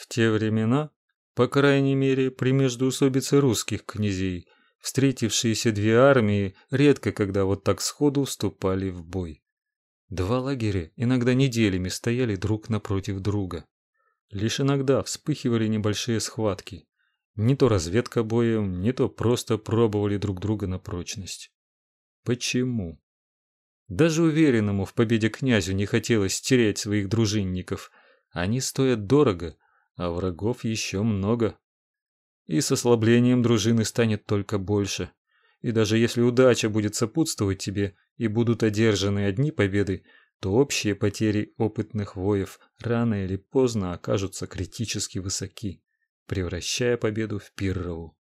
В те времена, по крайней мере, при междоусобице русских князей, встретившиеся две армии редко когда вот так сходу вступали в бой. Два лагеря иногда неделями стояли друг напротив друга. Лишь иногда вспыхивали небольшие схватки. Не то разведка боем, не то просто пробовали друг друга на прочность. Почему? Даже уверенному в победе князю не хотелось терять своих дружинников. Они стоят дорого, а врагов еще много. И с ослаблением дружины станет только больше. И даже если удача будет сопутствовать тебе и будут одержаны одни победы, то общие потери опытных воев рано или поздно окажутся критически высоки, превращая победу в пиррову.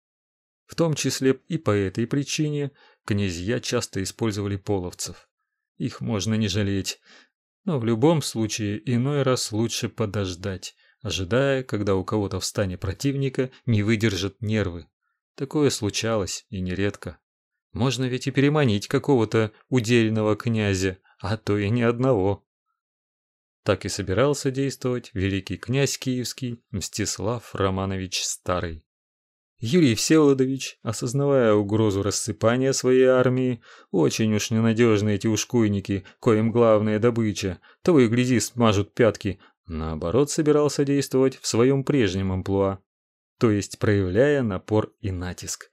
В том числе и по этой причине князья часто использовали половцев. Их можно не жалеть, но в любом случае иной раз лучше подождать, ожидая, когда у кого-то в стане противника не выдержат нервы. Такое случалось и нередко. Можно ведь и переманить какого-то удельного князя, а то и ни одного. Так и собирался действовать великий князь Киевский Мстислав Романович Старый. Юрий Всеволодович, осознавая угрозу рассыпания своей армии, очень уж ненадежны эти ушкуйники, коим главная добыча, того и гляди смажут пятки, наоборот собирался действовать в своем прежнем амплуа, то есть проявляя напор и натиск.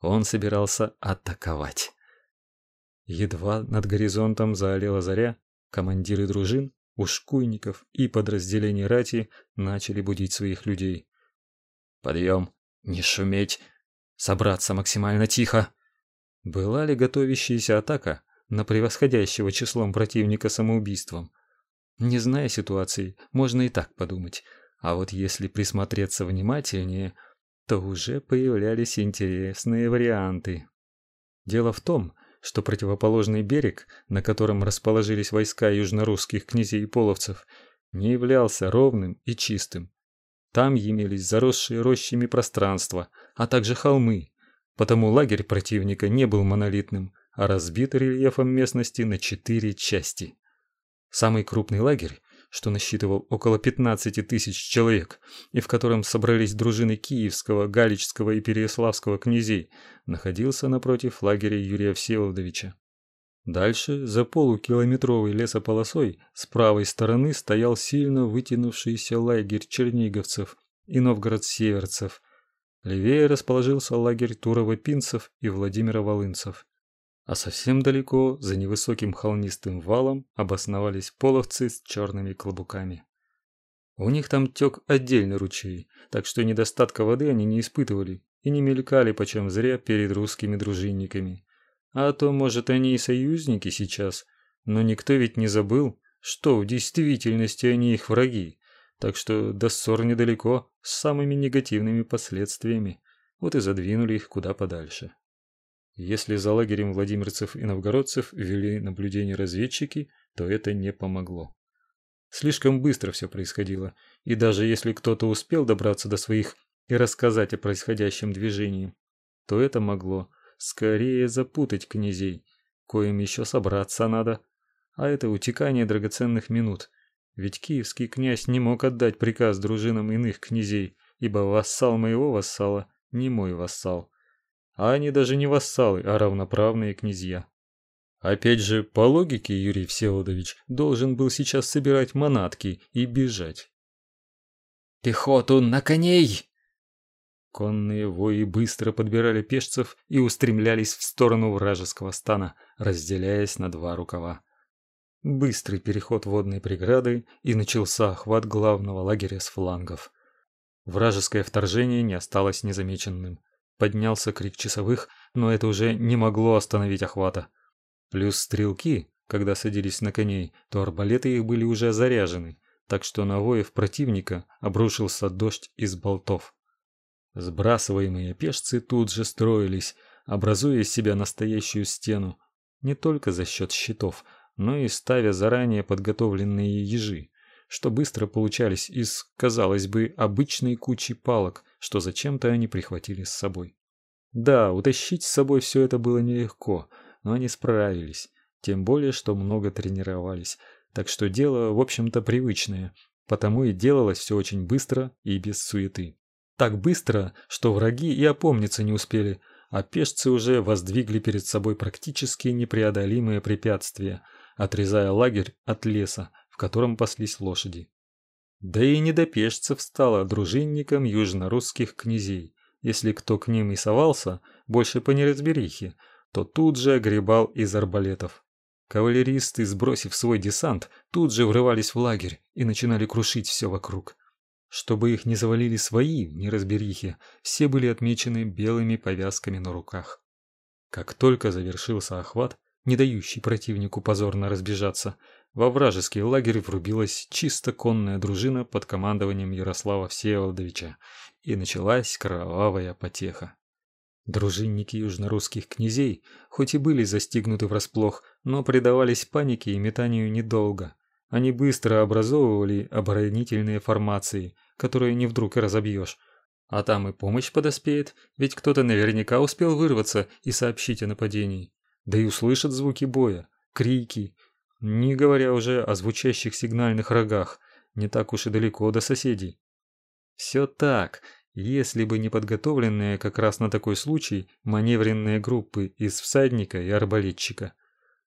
Он собирался атаковать. Едва над горизонтом заолела заря, командиры дружин, ушкуйников и подразделений рати начали будить своих людей. Подъем, не шуметь, собраться максимально тихо. Была ли готовящаяся атака на превосходящего числом противника самоубийством? Не зная ситуации, можно и так подумать. А вот если присмотреться внимательнее, то уже появлялись интересные варианты. Дело в том, что противоположный берег, на котором расположились войска южнорусских князей и половцев, не являлся ровным и чистым. Там имелись заросшие рощами пространства, а также холмы, потому лагерь противника не был монолитным, а разбит рельефом местности на четыре части. Самый крупный лагерь что насчитывал около 15 тысяч человек, и в котором собрались дружины Киевского, Галичского и Переяславского князей, находился напротив лагеря Юрия Всеволодовича. Дальше, за полукилометровой лесополосой, с правой стороны стоял сильно вытянувшийся лагерь черниговцев и новгород-северцев. Левее расположился лагерь турово-пинцев и Владимира-волынцев а совсем далеко, за невысоким холмистым валом, обосновались половцы с черными клобуками. У них там тек отдельный ручей, так что недостатка воды они не испытывали и не мелькали почем зря перед русскими дружинниками. А то, может, они и союзники сейчас, но никто ведь не забыл, что в действительности они их враги, так что до ссор недалеко, с самыми негативными последствиями, вот и задвинули их куда подальше. Если за лагерем владимирцев и новгородцев вели наблюдение разведчики, то это не помогло. Слишком быстро все происходило, и даже если кто-то успел добраться до своих и рассказать о происходящем движении, то это могло скорее запутать князей, коим еще собраться надо, а это утекание драгоценных минут. Ведь киевский князь не мог отдать приказ дружинам иных князей, ибо вассал моего вассала не мой вассал а они даже не вассалы, а равноправные князья. Опять же, по логике Юрий Всеволодович должен был сейчас собирать манатки и бежать. «Пехоту на коней!» Конные вои быстро подбирали пешцев и устремлялись в сторону вражеского стана, разделяясь на два рукава. Быстрый переход водной преграды и начался охват главного лагеря с флангов. Вражеское вторжение не осталось незамеченным. Поднялся крик часовых, но это уже не могло остановить охвата. Плюс стрелки, когда садились на коней, то арбалеты их были уже заряжены, так что на воев противника обрушился дождь из болтов. Сбрасываемые пешцы тут же строились, образуя из себя настоящую стену, не только за счет щитов, но и ставя заранее подготовленные ежи, что быстро получались из, казалось бы, обычной кучи палок, что зачем-то они прихватили с собой. Да, утащить с собой все это было нелегко, но они справились, тем более что много тренировались. Так что дело, в общем-то, привычное. потому и делалось все очень быстро и без суеты. Так быстро, что враги и опомниться не успели, а пешцы уже воздвигли перед собой практически непреодолимые препятствия, отрезая лагерь от леса, котором паслись лошади. Да и не до пешцев стало дружинникам южнорусских князей. Если кто к ним и совался, больше по неразберихе, то тут же огребал из арбалетов. Кавалеристы, сбросив свой десант, тут же врывались в лагерь и начинали крушить все вокруг. Чтобы их не завалили свои неразберихи, все были отмечены белыми повязками на руках. Как только завершился охват, не дающий противнику позорно разбежаться, во вражеский лагерь врубилась чисто конная дружина под командованием Ярослава Всеволодовича, и началась кровавая потеха. Дружинники южнорусских князей, хоть и были застигнуты врасплох, но предавались панике и метанию недолго. Они быстро образовывали оборонительные формации, которые не вдруг и разобьешь. А там и помощь подоспеет, ведь кто-то наверняка успел вырваться и сообщить о нападении. Да и услышат звуки боя, крики, не говоря уже о звучащих сигнальных рогах, не так уж и далеко до соседей. Все так, если бы не подготовленные как раз на такой случай маневренные группы из всадника и арбалетчика.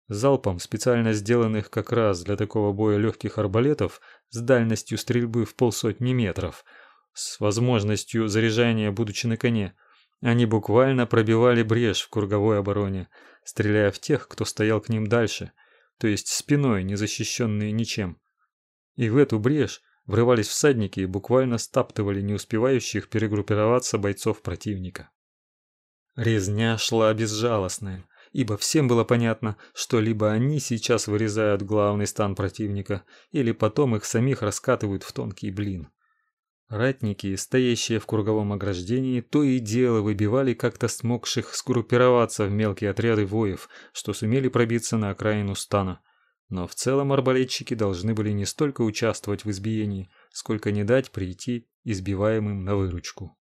Залпом специально сделанных как раз для такого боя легких арбалетов с дальностью стрельбы в полсотни метров, с возможностью заряжания будучи на коне, они буквально пробивали брешь в круговой обороне, стреляя в тех, кто стоял к ним дальше, то есть спиной, не защищенные ничем. И в эту брешь врывались всадники и буквально стаптывали не успевающих перегруппироваться бойцов противника. Резня шла безжалостная, ибо всем было понятно, что либо они сейчас вырезают главный стан противника, или потом их самих раскатывают в тонкий блин. Ратники, стоящие в круговом ограждении, то и дело выбивали как-то смогших скруппироваться в мелкие отряды воев, что сумели пробиться на окраину стана. Но в целом арбалетчики должны были не столько участвовать в избиении, сколько не дать прийти избиваемым на выручку.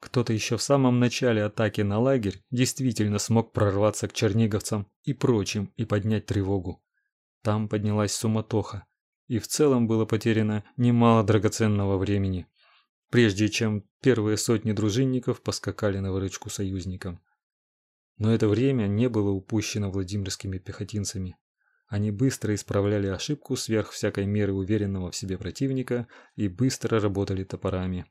Кто-то еще в самом начале атаки на лагерь действительно смог прорваться к черниговцам и прочим и поднять тревогу. Там поднялась суматоха и в целом было потеряно немало драгоценного времени, прежде чем первые сотни дружинников поскакали на выручку союзникам. Но это время не было упущено Владимирскими пехотинцами. Они быстро исправляли ошибку сверх всякой меры уверенного в себе противника и быстро работали топорами.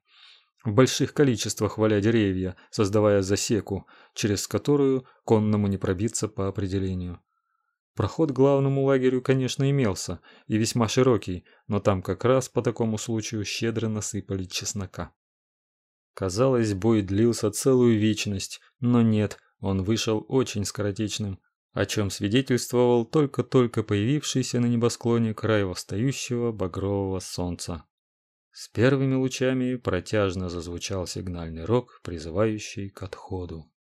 В больших количествах валя деревья, создавая засеку, через которую конному не пробиться по определению. Проход к главному лагерю, конечно, имелся, и весьма широкий, но там как раз по такому случаю щедро насыпали чеснока. Казалось, бой длился целую вечность, но нет, он вышел очень скоротечным, о чем свидетельствовал только-только появившийся на небосклоне край восстающего багрового солнца. С первыми лучами протяжно зазвучал сигнальный рог, призывающий к отходу.